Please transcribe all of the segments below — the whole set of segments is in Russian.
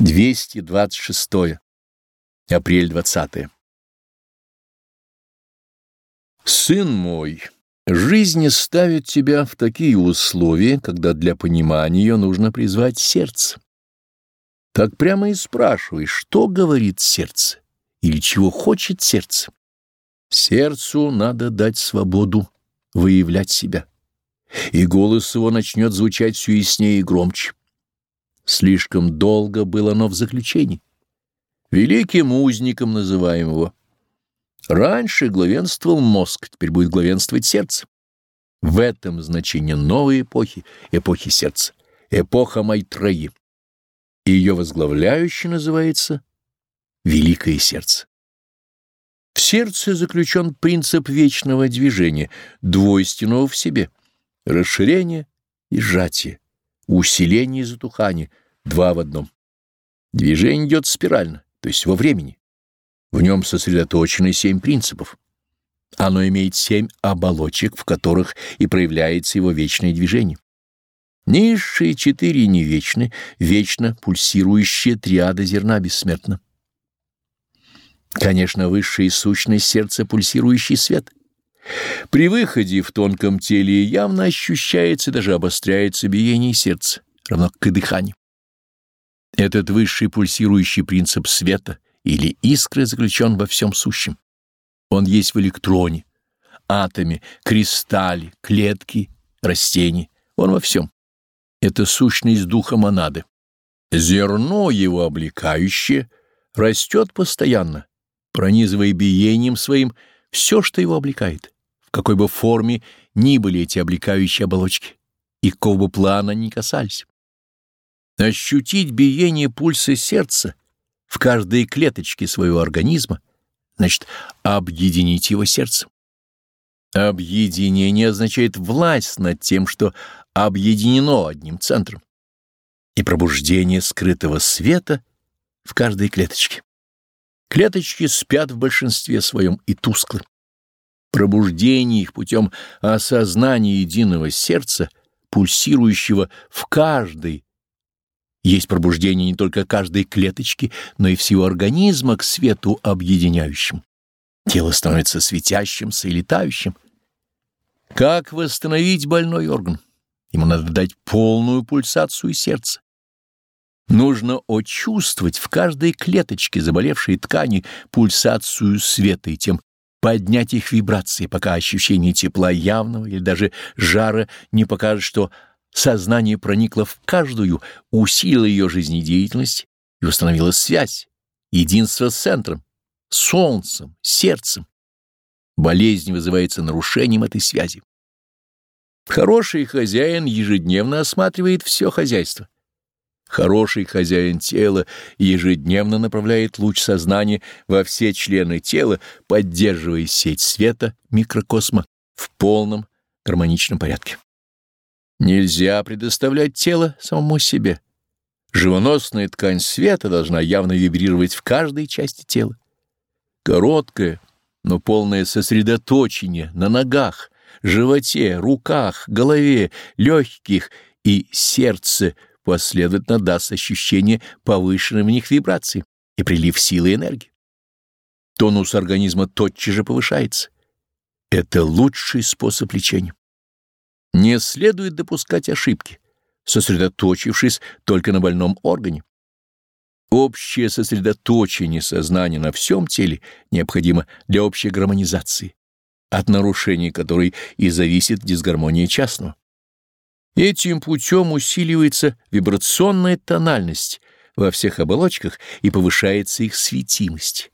226. Апрель 20. Сын мой, жизнь ставит тебя в такие условия, когда для понимания ее нужно призвать сердце. Так прямо и спрашивай, что говорит сердце или чего хочет сердце. Сердцу надо дать свободу выявлять себя, и голос его начнет звучать все яснее и громче. Слишком долго было оно в заключении. Великим узником называем его. Раньше главенствовал мозг, теперь будет главенствовать сердце. В этом значение новой эпохи, эпохи сердца, эпоха Майтреи. И ее возглавляющий называется Великое Сердце. В сердце заключен принцип вечного движения, двойственного в себе, расширение и сжатие, усиление и затухание, два в одном. Движение идет спирально, то есть во времени. В нем сосредоточены семь принципов. Оно имеет семь оболочек, в которых и проявляется его вечное движение. Низшие четыре не вечны, вечно пульсирующая триада зерна бессмертна. Конечно, высшая сущность сердца пульсирующий свет. При выходе в тонком теле явно ощущается даже обостряется биение сердца, равно как и дыхание. Этот высший пульсирующий принцип света или искры заключен во всем сущем. Он есть в электроне, атоме, кристалле, клетке, растении. Он во всем. Это сущность духа монады. Зерно его облекающее растет постоянно, пронизывая биением своим все, что его облекает, в какой бы форме ни были эти облекающие оболочки, и какого бы плана ни касались. Ощутить биение пульса сердца в каждой клеточке своего организма значит объединить его сердцем. Объединение означает власть над тем, что объединено одним центром, и пробуждение скрытого света в каждой клеточке. Клеточки спят в большинстве своем и тусклы. Пробуждение их путем осознания единого сердца, пульсирующего в каждой есть пробуждение не только каждой клеточки, но и всего организма к свету объединяющим. Тело становится светящимся и летающим. Как восстановить больной орган? Ему надо дать полную пульсацию сердца. Нужно очувствовать в каждой клеточке заболевшей ткани пульсацию света и тем поднять их вибрации, пока ощущение тепла явного или даже жара не покажет, что Сознание проникло в каждую, усилило ее жизнедеятельность и установило связь, единство с центром, солнцем, сердцем. Болезнь вызывается нарушением этой связи. Хороший хозяин ежедневно осматривает все хозяйство. Хороший хозяин тела ежедневно направляет луч сознания во все члены тела, поддерживая сеть света микрокосма в полном гармоничном порядке. Нельзя предоставлять тело самому себе. Живоносная ткань света должна явно вибрировать в каждой части тела. Короткое, но полное сосредоточение на ногах, животе, руках, голове, легких и сердце последовательно даст ощущение повышенной в них вибрации и прилив силы и энергии. Тонус организма тотчас же повышается. Это лучший способ лечения. Не следует допускать ошибки, сосредоточившись только на больном органе. Общее сосредоточение сознания на всем теле необходимо для общей гармонизации, от нарушений которой и зависит дисгармония частного. Этим путем усиливается вибрационная тональность во всех оболочках и повышается их светимость.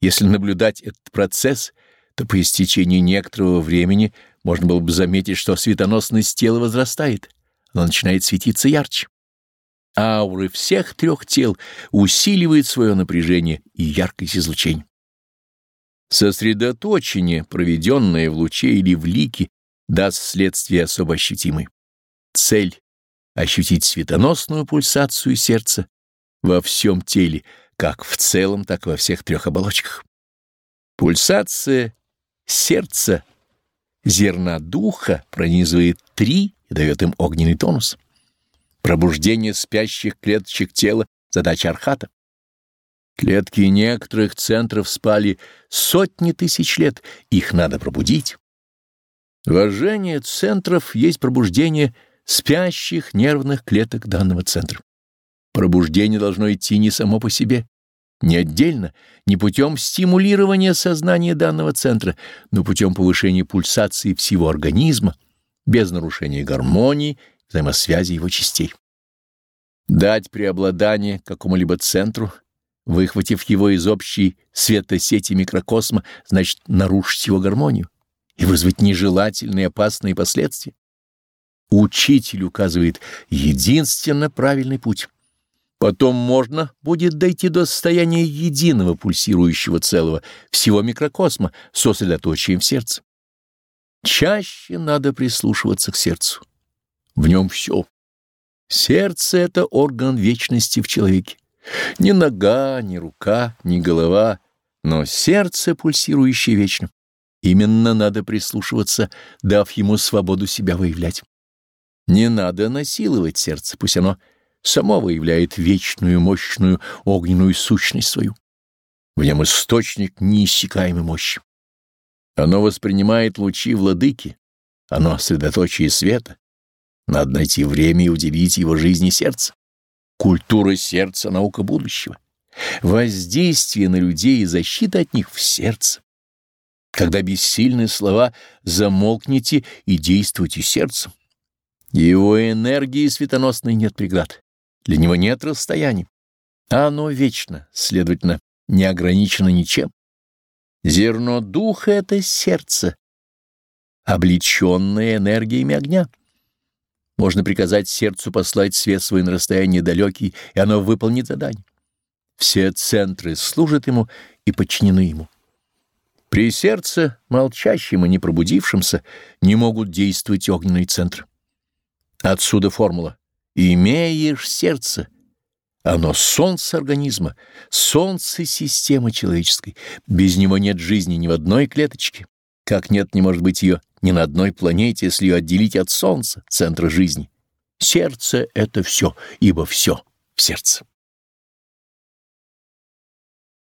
Если наблюдать этот процесс, то по истечении некоторого времени – можно было бы заметить, что светоносность тела возрастает, оно начинает светиться ярче. Ауры всех трех тел усиливают свое напряжение и яркость излучения. Сосредоточение, проведенное в луче или в лике, даст следствие особо ощутимой. Цель — ощутить светоносную пульсацию сердца во всем теле, как в целом, так и во всех трех оболочках. Пульсация сердца зерна духа пронизывает три и дает им огненный тонус. Пробуждение спящих клеточек тела задача Архата. Клетки некоторых центров спали сотни тысяч лет, их надо пробудить. Вожжение центров есть пробуждение спящих нервных клеток данного центра. Пробуждение должно идти не само по себе, не отдельно, не путем стимулирования сознания данного центра, но путем повышения пульсации всего организма, без нарушения гармонии, взаимосвязи его частей. Дать преобладание какому-либо центру, выхватив его из общей светосети микрокосма, значит нарушить его гармонию и вызвать нежелательные опасные последствия. Учитель указывает единственно правильный путь. Потом можно будет дойти до состояния единого пульсирующего целого всего микрокосма сосредоточием в сердце. Чаще надо прислушиваться к сердцу. В нем все. Сердце — это орган вечности в человеке. Ни нога, ни рука, ни голова, но сердце, пульсирующее вечно. Именно надо прислушиваться, дав ему свободу себя выявлять. Не надо насиловать сердце, пусть оно само выявляет вечную, мощную, огненную сущность свою. В нем источник неиссякаемой мощи. Оно воспринимает лучи владыки, оно средоточие света. Надо найти время и уделить его жизни сердца. Культура сердца — наука будущего. Воздействие на людей и защита от них в сердце. Когда бессильные слова, замолкните и действуйте сердцем. Его энергии светоносной нет преград. Для него нет расстояний. Оно вечно, следовательно, не ограничено ничем. Зерно духа — это сердце, облеченное энергиями огня. Можно приказать сердцу послать свет свой на расстояние далекий, и оно выполнит задание. Все центры служат ему и подчинены ему. При сердце, молчащем и не пробудившемся, не могут действовать огненные центры. Отсюда формула Имеешь сердце, оно солнце организма, солнце системы человеческой. Без него нет жизни ни в одной клеточке. Как нет, не может быть ее ни на одной планете, если ее отделить от солнца, центра жизни. Сердце — это все, ибо все в сердце.